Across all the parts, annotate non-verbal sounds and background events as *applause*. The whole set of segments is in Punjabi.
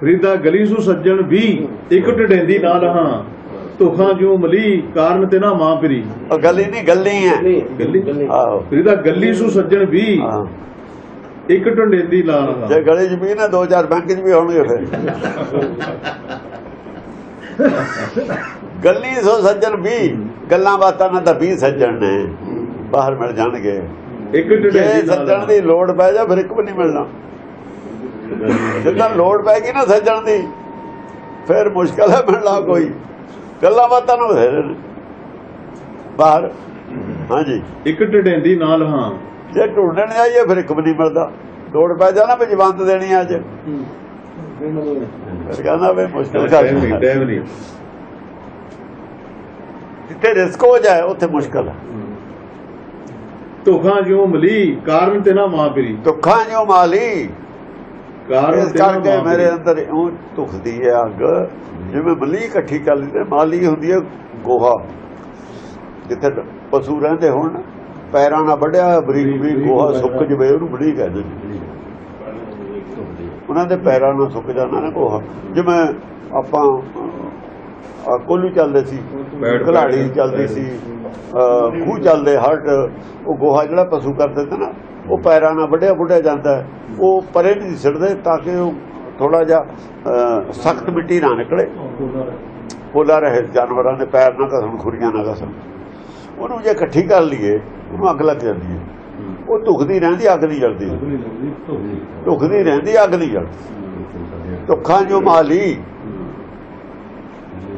ਫਰੀਦਾ ਗਲੀ ਸੂ ਸੱਜਣ ਵੀ ਇੱਕ ਟਡੇਂਦੀ ਨਾਲ ਹਾਂ। ਧੋਖਾਂ ਜਿਉ ਮਲੀ ਕਾਰਨ ਤੇ ਨਾ ਮਾਂ ਪਰੀ ਉਹ ਗੱਲੀ ਨਹੀਂ ਗੱਲੀ ਹੈ। ਗੱਲੀ ਆਹੋ। ਫਰੀਦਾ ਗੱਲੀ ਸੂ ਸੱਜਣ ਵੀ ਹਾਂ ਇੱਕ ਟਡੇਂਦੀ ਨਾਲ ਹਾਂ। ਜੇ ਗਲੇ 'ਚ ਵੀ ਨਾ ਦੋ ਚਾਰ ਬੈਂਕ 'ਚ ਵੀ ਹੋਣਗੇ ਫਿਰ। ਗੱਲੀ ਸੋ ਸੱਜਣ ਵੀ ਗੱਲਾਂ ਬਾਤਾਂ ਨਾਲ ਤਾਂ ਵੀ ਸੱਜਣ ਨੇ। ਬਾਹਰ ਮਿਲ ਜਾਣਗੇ। ਇੱਕ ਟਡੇਂਦੀ ਸੱਜਣ ਦੀ ਲੋੜ ਪੈ ਜਾ ਫਿਰ ਇੱਕ ਵੀ ਨਹੀਂ ਮਿਲਣਾ। ਜਦੋਂ ਲੋੜ ਪੈ ਗਈ ਨਾ ਸੱਜਣ ਦੀ ਫਿਰ ਮੁਸ਼ਕਲ ਹੈ ਮਿਲਣਾ ਕੋਈ। ਗੱਲਾਂ ਬਾਤਾਂ ਨੂੰ ਬਥੇਰੇ ਨੇ ਬਾਹਰ। ਹਾਂਜੀ। ਇੱਕ ਟਡੇਂਦੀ ਨਾਲ ਹਾਂ। ਜੇ ਢੂੰਡਣ ਜਾਈਏ ਫਿਰ ਇੱਕ ਵੀ ਨਹੀਂ ਮਿਲਦਾ। ਲੋੜ ਪੈ ਜਾ ਨਾ ਵੀ ਜਵਾਨਤ ਦੇਣੀ ਅੱਜ। ਫਿਰ ਕਹਿੰਦਾ ਵੀ ਮੁਸ਼ਕਲ ਟਾਈਮ ਨਹੀਂ ਕਰ ਟਾਈਮ ਨਹੀਂ। ਜਿੱਥੇ ਰਿਸਕ ਹੋ ਜਾਏ ਉੱਥੇ ਮੁਸ਼ਕਲ ਹੈ ਧੋਖਾਂ ਜਿਉ ਮਲੀ? ਕਾਰਨ ਤੇ ਨਾ ਮਾਂ ਪਰੀ। ਦੁੱਖਾਂ ਜੋ ਮਾਲੀ? ਇਸ ਕਰਕੇ ਮੇਰੇ। ਅੰਦਰ ਉਹ ਦੁਖਦੀ ਹੈ ਅੱਗ। ਜਿਵੇਂ ਮਲੀ ਇਕੱਠੀ ਕਰ ਤੇ ਮਾਲੀ ਹੁੰਦੀ ਹੈ ਗੋਹਾ। ਜਿੱਥੇ ਪਸ਼ੂ ਰਹਿੰਦੇ ਹੋਣ ਪੈਰਾਂ ਨਾਲ ਵੱਢਿਆ ਬਰੀਕ ਬਰੀਕ ਗੋਹਾ ਸੁੱਕ ਜਵੇ ਉਹਨੂੰ ਮਲੀ ਕਹਿੰਦੇ ਉਹਨਾਂ ਦੇ ਪੈਰਾਂ ਨਾਲ ਸੁੱਕ ਜਾਣਾ ਨਾ ਗੋਹਾ। ਜਿਵੇਂ ਆਪਾਂ ਕੋਲੂ ਚੱਲਦੇ ਸੀ ਬੈਠ- ਚੱਲਦੀ ਸੀ। ਖੂਹ ਚੱਲਦੇ ਹਟ ਉਹ ਗੋਹਾ ਜਿਹੜਾ ਪਸ਼ੂ ਕਰਦੇ ਤੇ ਨਾ ਉਹ ਪੈਰਾਂ ਨਾਲ ਵੱਢਿਆ ਵੱਢਿਆ ਜਾਂਦਾ। ਉਹ ਪਰੇ ਨਹੀਂ ਸਿੱਟਦੇ ਤਾਂ ਕਿ ਉਹ ਥੋੜਾ ਜਿਹਾ ਸਖਤ ਮਿੱਟੀ ਨਾ ਨਿਕਲੇ। ਪੋਲਾ ਰਹੇ ਜਾਨਵਰਾਂ ਦੇ ਪੈਰ ਨਾ ਘਸਣ ਖੁਰੀਆਂ ਨਾ ਘਸਣ। ਉਹਨੂੰ ਜੇ ਇਕੱਠੀ ਕਰ ਲਈਏ ਉਹਨੂੰ ਅੱਗ ਲੱਗ ਜਾਂਦੀ ਹੈ। ਉਹ ਧੁਖਦੀ ਰਹਿੰਦੀ ਅੱਗ ਨਹੀਂ ਜਲਦੀ। ਧੁਖਦੀ। ਰਹਿੰਦੀ ਅੱਗ ਨਹੀਂ ਜਲਦੀ। ਧੁੱਖਾਂ ਜੋ ਮਾਲੀ।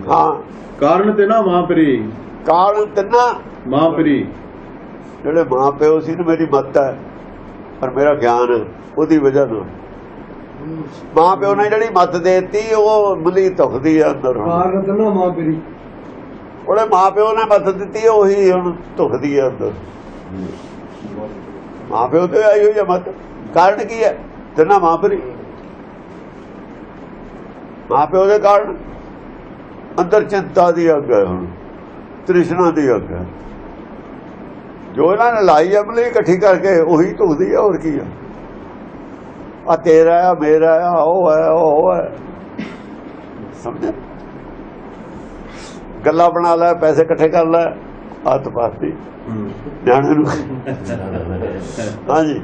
ਹਾਂ। ਕਾਰਨ ਤੇ ਨਾ ਮਾਂ ਪਰੀ ਕਾਲ ਤਿੰਨਾ ਮਾਂ ਪਰੀ ਜਿਹੜੇ ਮਾਂ ਪਿਓ ਸੀ ਨਾ ਮੇਰੀ ਮੱਤ ਹੈ ਪਰ ਮੇਰਾ ਗਿਆਨ ਉਹਦੀ ਵਜ੍ਹਾ ਨਾਲ। ਮਾਂ ਪਿਓ ਨੇ ਜਿਹੜੀ ਮੱਤ ਦੇਤੀ ਉਹ ਮਲੀ ਧੁਖਦੀ ਹੈ ਅੰਦਰ ਹੁਣ। ਕਾਰਨ ਤਾਂ ਨਾ ਮਾਂ ਪਰੀ ਉਹਦੇ ਮਾਂ ਪਿਓ ਨੇ ਮੱਤ ਦਿੱਤੀ ਉਹੀ ਹੁਣ ਧੁਖਦੀ ਹੈ ਅੰਦਰ। ਮਾਂ ਪਿਓ ਤੇ ਆਈ ਹੋਈ ਮੱਤ। ਕਾਰਨ ਕੀ ਹੈ? ਤਿੰਨਾ ਮਾਂ ਪਰੀ ਮਾਂ ਪਿਓ ਦੇ ਕਾਰਨ ਅੰਦਰ ਚਿੰਤਾ ਦੀ ਅੱਗ ਹੈ ਹੁਣ। ਤ੍ਰਿਸ਼ਨਾ ਦੀ ਅੱਗ ਹੈ। ਜੋ ਇਹਨਾਂ ਨੇ ਲਾਈ ਅਮਲੀ ਇਕੱਠੀ ਕਰਕੇ ਉਹੀ ਧੁਖਦੀ ਹੈ ਹੋਰ ਕੀ ਹੈ ਆ ਤੇਰਾ ਆ ਮੇਰਾ ਆ ਉਹ ਹੈ ਉਹ ਹੈ ਸਮਝੇ ਗੱਲਾਂ ਬਣਾ ਲੈ ਪੈਸੇ ਇਕੱਠੇ ਕਰ ਲੈ ਹੱਥ ਪਾਤੀ ਨਿਆਣੇ ਨੂੰ। *laughs* ਹਾਂਜੀ।